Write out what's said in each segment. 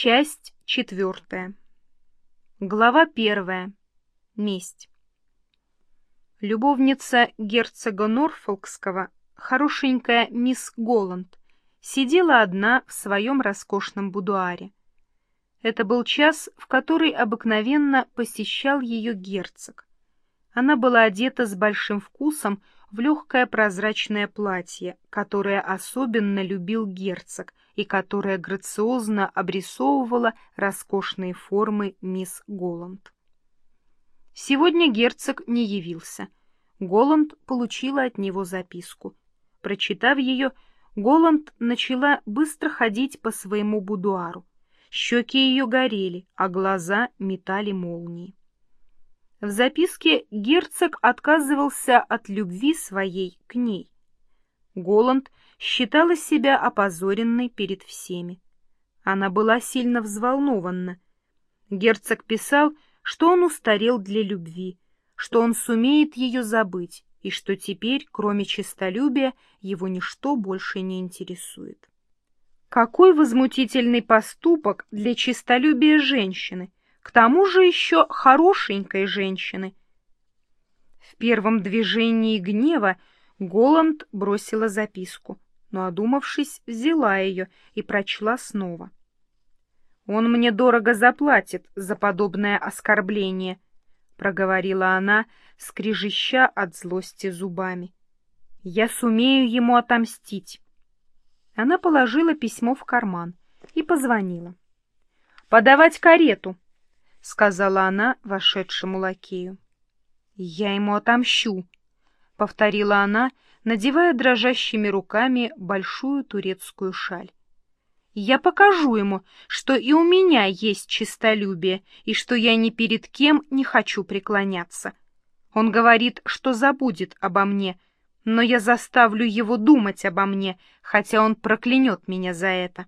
Часть четвертая. Глава первая. Месть. Любовница герцога Норфолкского, хорошенькая мисс Голланд, сидела одна в своем роскошном будуаре. Это был час, в который обыкновенно посещал ее герцог. Она была одета с большим вкусом в легкое прозрачное платье, которое особенно любил герцог и которое грациозно обрисовывало роскошные формы мисс Голланд. Сегодня герцог не явился. Голланд получила от него записку. Прочитав ее, Голланд начала быстро ходить по своему будуару. Щеки ее горели, а глаза метали молнии. В записке герцог отказывался от любви своей к ней. Голланд считала себя опозоренной перед всеми. Она была сильно взволнована. Герцог писал, что он устарел для любви, что он сумеет ее забыть, и что теперь, кроме честолюбия, его ничто больше не интересует. Какой возмутительный поступок для честолюбия женщины, к тому же еще хорошенькой женщины. В первом движении гнева Голланд бросила записку, но, одумавшись, взяла ее и прочла снова. «Он мне дорого заплатит за подобное оскорбление», — проговорила она, скрежеща от злости зубами. «Я сумею ему отомстить». Она положила письмо в карман и позвонила. «Подавать карету!» — сказала она вошедшему лакею. «Я ему отомщу!» — повторила она, надевая дрожащими руками большую турецкую шаль. «Я покажу ему, что и у меня есть честолюбие, и что я ни перед кем не хочу преклоняться. Он говорит, что забудет обо мне, но я заставлю его думать обо мне, хотя он проклянет меня за это.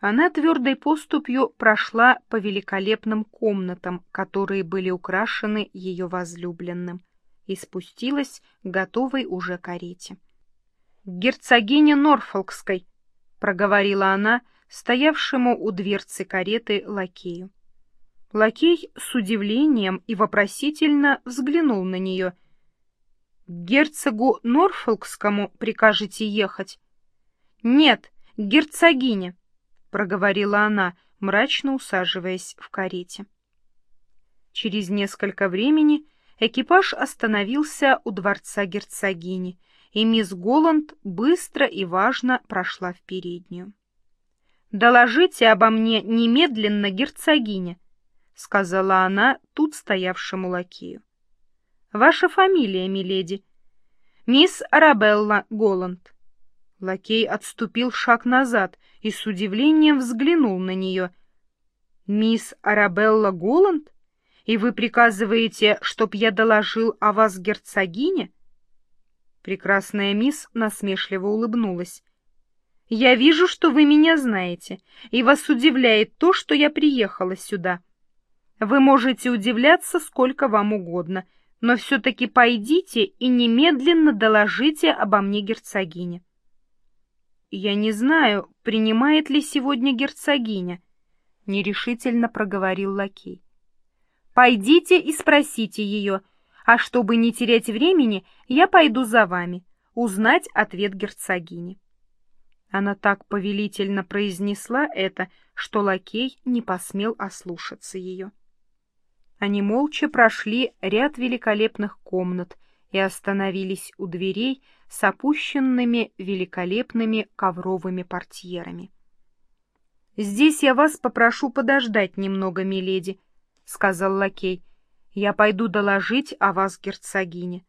Она твердой поступью прошла по великолепным комнатам, которые были украшены ее возлюбленным, и спустилась к готовой уже карете. «Герцогиня Норфолкской», — проговорила она, стоявшему у дверцы кареты лакею. Лакей с удивлением и вопросительно взглянул на нее — герцогу Норфолкскому прикажете ехать? — Нет, герцогине, — проговорила она, мрачно усаживаясь в карете. Через несколько времени экипаж остановился у дворца герцогини, и мисс Голланд быстро и важно прошла в переднюю. «Доложите обо мне немедленно герцогине», — сказала она тут стоявшему лакею. Ваша фамилия, миледи? Мисс Арабелла Голланд. Лакей отступил шаг назад и с удивлением взглянул на нее. Мисс Арабелла Голланд? И вы приказываете, чтоб я доложил о вас герцогине? Прекрасная мисс насмешливо улыбнулась. «Я вижу, что вы меня знаете, и вас удивляет то, что я приехала сюда. Вы можете удивляться сколько вам угодно, но все-таки пойдите и немедленно доложите обо мне герцогине. Я не знаю, принимает ли сегодня герцогиня, — нерешительно проговорил лакей. Пойдите и спросите ее, а чтобы не терять времени, я пойду за вами, узнать ответ герцогини. Она так повелительно произнесла это, что лакей не посмел ослушаться ее. Они молча прошли ряд великолепных комнат и остановились у дверей с опущенными великолепными ковровыми портьерами. «Здесь я вас попрошу подождать немного, миледи», — сказал лакей. «Я пойду доложить о вас герцогине.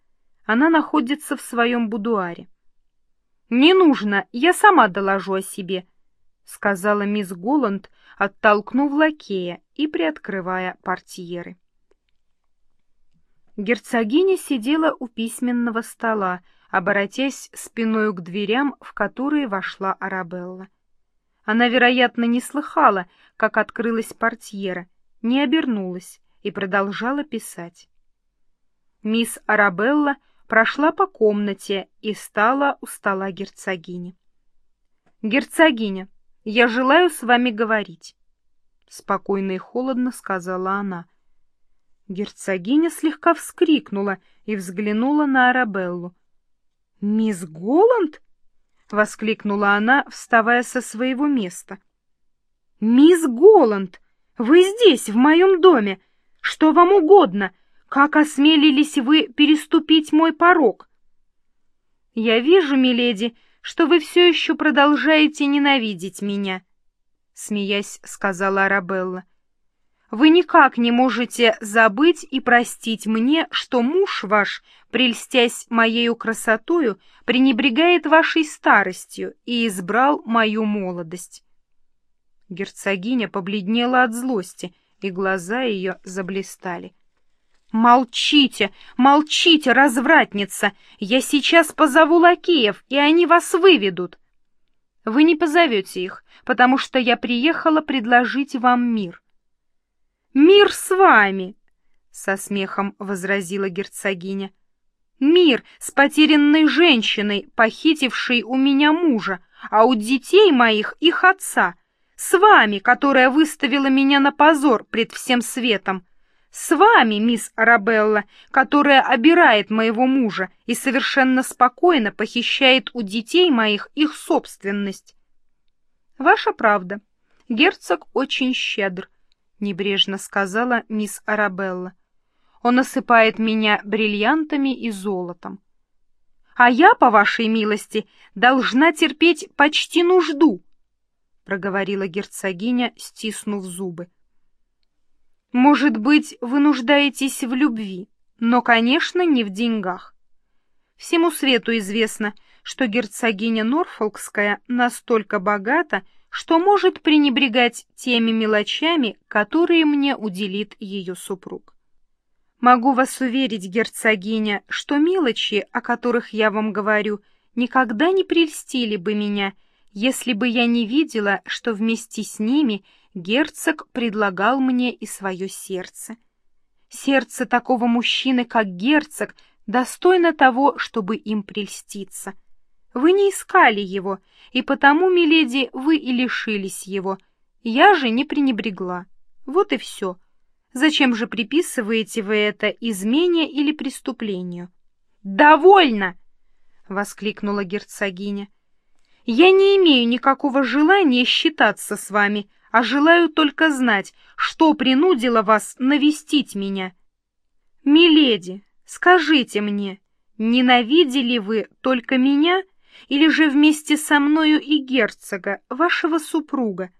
Она находится в своем будуаре». «Не нужно, я сама доложу о себе», — сказала мисс Голланд, оттолкнув лакея и приоткрывая портьеры. Герцогиня сидела у письменного стола, оборотясь спиной к дверям, в которые вошла Арабелла. Она, вероятно, не слыхала, как открылась портьера, не обернулась и продолжала писать. Мисс Арабелла прошла по комнате и стала у стола герцогини. «Герцогиня, я желаю с вами говорить». спокойно и холодно сказала она. Герцогиня слегка вскрикнула и взглянула на Арабеллу. «Мисс Голланд?» — воскликнула она, вставая со своего места. «Мисс Голланд, вы здесь, в моем доме. Что вам угодно? Как осмелились вы переступить мой порог?» «Я вижу, миледи, что вы все еще продолжаете ненавидеть меня», — смеясь сказала Арабелла. «Вы никак не можете забыть и простить мне, что муж ваш, прельстясь моею красотою, пренебрегает вашей старостью и избрал мою молодость». Герцогиня побледнела от злости, и глаза ее заблистали. «Молчите, молчите, развратница! Я сейчас позову лакеев, и они вас выведут!» «Вы не позовете их, потому что я приехала предложить вам мир». «Мир с вами!» — со смехом возразила герцогиня. «Мир с потерянной женщиной, похитившей у меня мужа, а у детей моих их отца, с вами, которая выставила меня на позор пред всем светом, с вами, мисс Арабелла, которая обирает моего мужа и совершенно спокойно похищает у детей моих их собственность. Ваша правда. Герцог очень щедр, небрежно сказала мисс Арабелла. Он осыпает меня бриллиантами и золотом. А я, по вашей милости, должна терпеть почти нужду, проговорила герцогиня, стиснув зубы. Может быть, вы нуждаетесь в любви, но, конечно, не в деньгах. Всему свету известно, что герцогиня Норфолкская настолько богата, что может пренебрегать теми мелочами, которые мне уделит ее супруг. Могу вас уверить, герцогиня, что мелочи, о которых я вам говорю, никогда не прельстили бы меня, если бы я не видела, что вместе с ними герцог предлагал мне и свое сердце. Сердце такого мужчины, как герцог, достойно того, чтобы им прельститься. Вы не искали его, и потому, миледи, вы и лишились его. Я же не пренебрегла. Вот и все. Зачем же приписываете вы это измене или преступлению? «Довольно!» — воскликнула герцогиня. «Я не имею никакого желания считаться с вами, а желаю только знать, что принудило вас навестить меня. Миледи, скажите мне, ненавидели вы только меня или же вместе со мною и герцога, вашего супруга?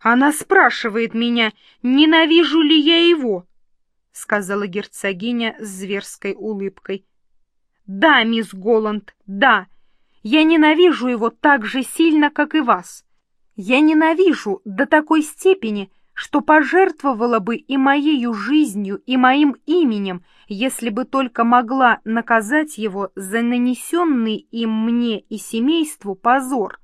Она спрашивает меня, ненавижу ли я его, — сказала герцогиня с зверской улыбкой. Да, мисс Голланд, да, я ненавижу его так же сильно, как и вас. Я ненавижу до такой степени, что пожертвовала бы и моею жизнью, и моим именем, если бы только могла наказать его за нанесенный им мне и семейству позор.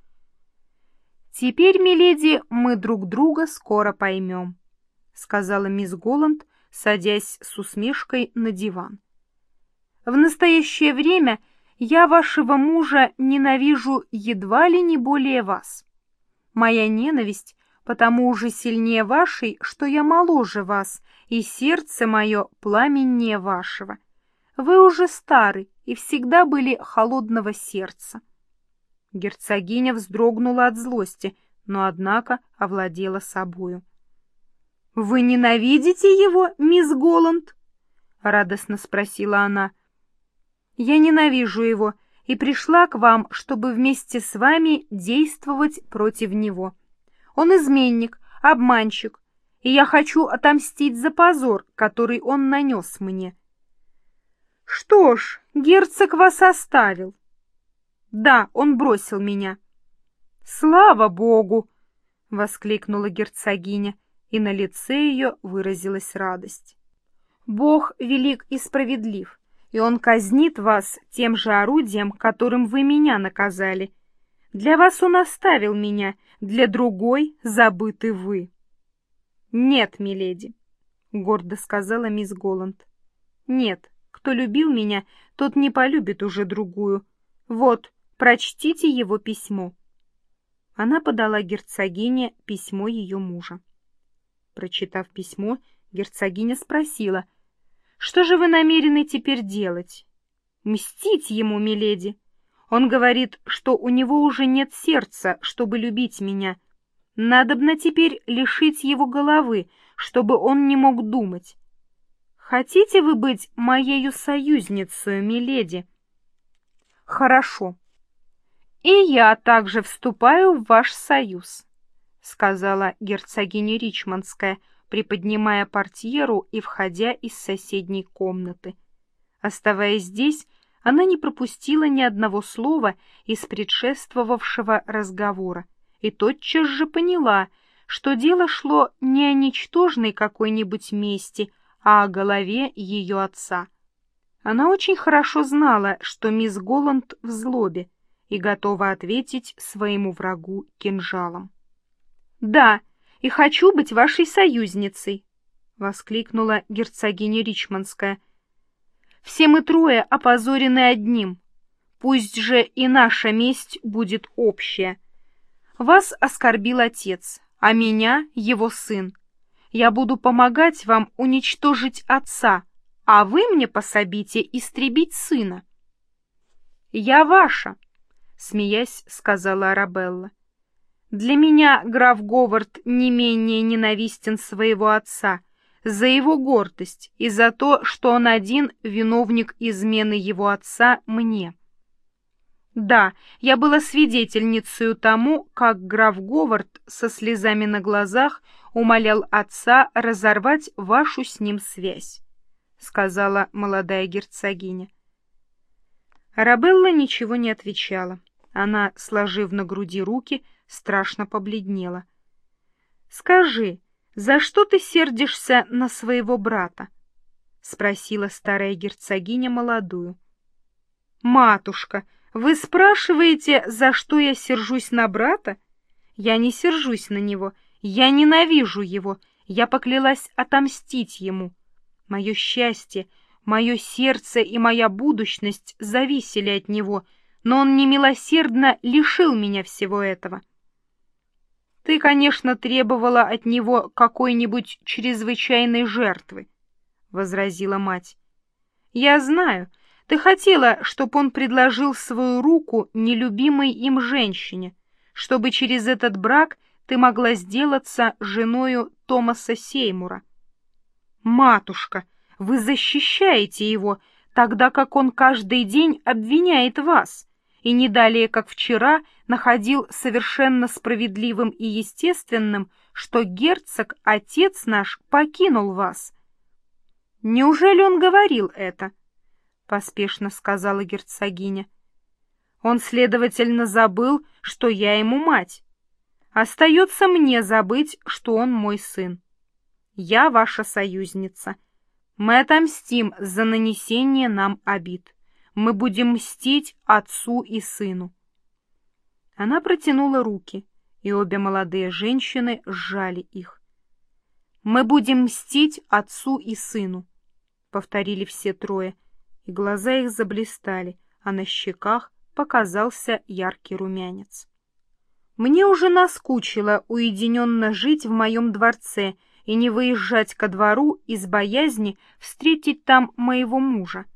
«Теперь, миледи, мы друг друга скоро поймем», — сказала мисс Голланд, садясь с усмешкой на диван. «В настоящее время я вашего мужа ненавижу едва ли не более вас». Моя ненависть потому уже сильнее вашей, что я моложе вас, и сердце мое пламеннее вашего. Вы уже стары и всегда были холодного сердца. Герцогиня вздрогнула от злости, но, однако, овладела собою. — Вы ненавидите его, мисс Голланд? — радостно спросила она. — Я ненавижу его, и пришла к вам, чтобы вместе с вами действовать против него. Он изменник, обманщик, и я хочу отомстить за позор, который он нанес мне. Что ж, герцог вас оставил. Да, он бросил меня. Слава богу! — воскликнула герцогиня, и на лице ее выразилась радость. Бог велик и справедлив и он казнит вас тем же орудием, которым вы меня наказали. Для вас он оставил меня, для другой забыты вы. — Нет, миледи, — гордо сказала мисс Голланд. — Нет, кто любил меня, тот не полюбит уже другую. Вот, прочтите его письмо. Она подала герцогине письмо ее мужа. Прочитав письмо, герцогиня спросила, «Что же вы намерены теперь делать?» «Мстить ему, миледи. Он говорит, что у него уже нет сердца, чтобы любить меня. Надобно теперь лишить его головы, чтобы он не мог думать. Хотите вы быть моею союзницей, миледи?» «Хорошо. И я также вступаю в ваш союз», — сказала герцогиня Ричмондская, приподнимая портьеру и входя из соседней комнаты. Оставаясь здесь, она не пропустила ни одного слова из предшествовавшего разговора и тотчас же поняла, что дело шло не о ничтожной какой-нибудь мести, а о голове ее отца. Она очень хорошо знала, что мисс Голланд в злобе и готова ответить своему врагу кинжалом. «Да, и хочу быть вашей союзницей!» — воскликнула герцогиня Ричмондская — все мы трое опозорены одним. Пусть же и наша месть будет общая. Вас оскорбил отец, а меня — его сын. Я буду помогать вам уничтожить отца, а вы мне пособите истребить сына. «Я ваша», — смеясь сказала Арабелла. «Для меня граф Говард не менее ненавистен своего отца, за его гордость и за то, что он один виновник измены его отца мне. Да, я была свидетельницей тому, как граф Говард со слезами на глазах умолял отца разорвать вашу с ним связь, — сказала молодая герцогиня. Арабелла ничего не отвечала. Она, сложив на груди руки, страшно побледнела. — Скажи, «За что ты сердишься на своего брата?» — спросила старая герцогиня молодую. «Матушка, вы спрашиваете, за что я сержусь на брата? Я не сержусь на него, я ненавижу его, я поклялась отомстить ему. Мое счастье, мое сердце и моя будущность зависели от него, но он немилосердно лишил меня всего этого». Ты, конечно, требовала от него какой-нибудь чрезвычайной жертвы, — возразила мать. Я знаю, ты хотела, чтобы он предложил свою руку нелюбимой им женщине, чтобы через этот брак ты могла сделаться женою Томаса Сеймура. Матушка, вы защищаете его, тогда как он каждый день обвиняет вас и не далее, как вчера, находил совершенно справедливым и естественным, что герцог, отец наш, покинул вас. Неужели он говорил это? — поспешно сказала герцогиня. Он, следовательно, забыл, что я ему мать. Остается мне забыть, что он мой сын. Я ваша союзница. Мы отомстим за нанесение нам обид мы будем мстить отцу и сыну. Она протянула руки, и обе молодые женщины сжали их. «Мы будем мстить отцу и сыну», — повторили все трое, и глаза их заблистали, а на щеках показался яркий румянец. «Мне уже наскучило уединенно жить в моем дворце и не выезжать ко двору из боязни встретить там моего мужа.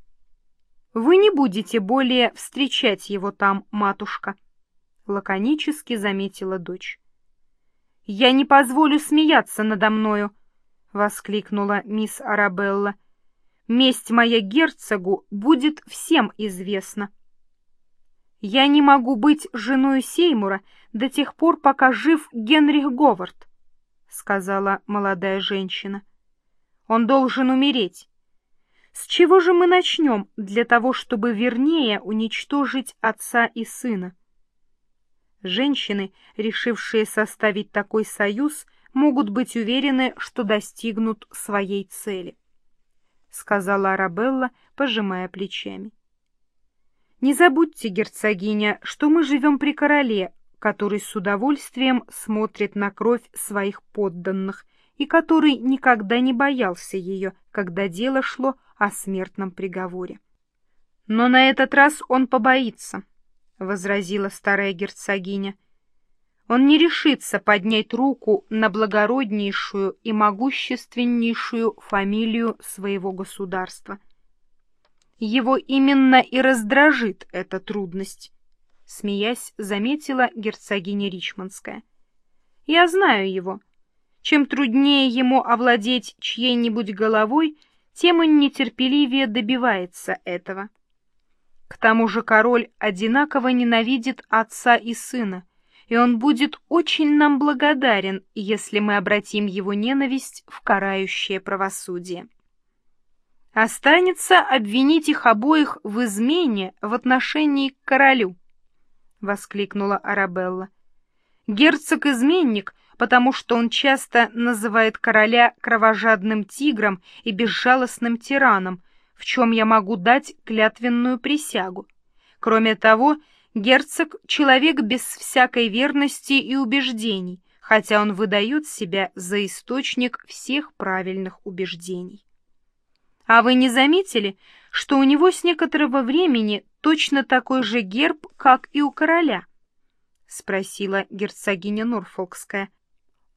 Вы не будете более встречать его там, матушка, — лаконически заметила дочь. — Я не позволю смеяться надо мною, — воскликнула мисс Арабелла. — Месть моя герцогу будет всем известна. Я не могу быть женой Сеймура до тех пор, пока жив Генрих Говард, — сказала молодая женщина. Он должен умереть. С чего же мы начнем для того, чтобы вернее уничтожить отца и сына? Женщины, решившие составить такой союз, могут быть уверены, что достигнут своей цели, — сказала Арабелла, пожимая плечами. Не забудьте, герцогиня, что мы живем при короле, который с удовольствием смотрит на кровь своих подданных и который никогда не боялся ее, когда дело шло о смертном приговоре. «Но на этот раз он побоится», — возразила старая герцогиня. он не решится поднять руку на благороднейшую и могущественнейшую фамилию своего государства. Его именно и раздражит эта трудность, — смеясь, заметила герцогиня Ричмондская. Я знаю его. Чем труднее ему овладеть чьей-нибудь головой, тем он нетерпеливее добивается этого. К тому же король одинаково ненавидит отца и сына, и он будет очень нам благодарен, если мы обратим его ненависть в карающее правосудие. Останется обвинить их обоих в измене в отношении к королю, — воскликнула Арабелла. Герцог-изменник, потому что он часто называет короля кровожадным тигром и безжалостным тираном, в чем я могу дать клятвенную присягу. Кроме того, герцог — человек без всякой верности и убеждений, хотя он выдает себя за источник всех правильных убеждений. А вы не заметили, что у него с некоторого времени точно такой же герб, как и у короля? — спросила герцогиня Норфолкская. —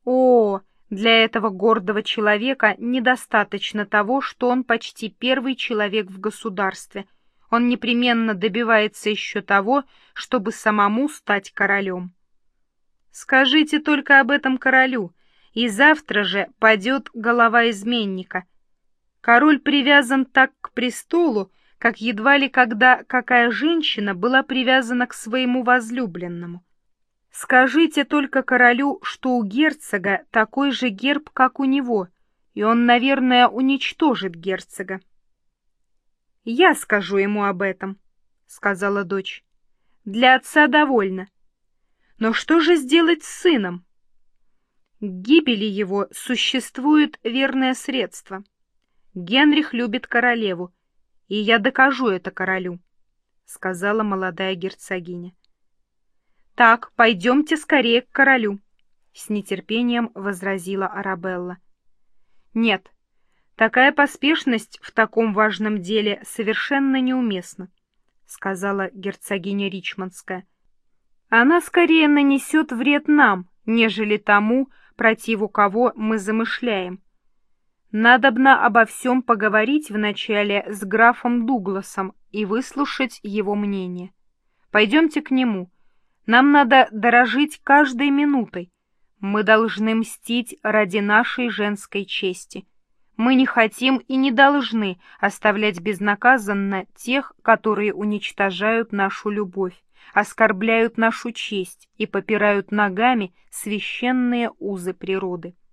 О, для этого гордого человека недостаточно того, что он почти первый человек в государстве. Он непременно добивается еще того, чтобы самому стать королем. Скажите только об этом королю, и завтра же падет голова изменника — Король привязан так к престолу, как едва ли когда какая женщина была привязана к своему возлюбленному. Скажите только королю, что у герцога такой же герб, как у него, и он, наверное, уничтожит герцога. — Я скажу ему об этом, — сказала дочь. — Для отца довольно. Но что же сделать с сыном? К гибели его существует верное средство — Генрих любит королеву, и я докажу это королю, — сказала молодая герцогиня. — Так, пойдемте скорее к королю, — с нетерпением возразила Арабелла. — Нет, такая поспешность в таком важном деле совершенно неуместна, — сказала герцогиня Ричмондская. — Она скорее нанесет вред нам, нежели тому, противу кого мы замышляем. — Надобно обо всем поговорить вначале с графом Дугласом и выслушать его мнение. Пойдемте к нему. Нам надо дорожить каждой минутой. Мы должны мстить ради нашей женской чести. Мы не хотим и не должны оставлять безнаказанно тех, которые уничтожают нашу любовь, оскорбляют нашу честь и попирают ногами священные узы природы.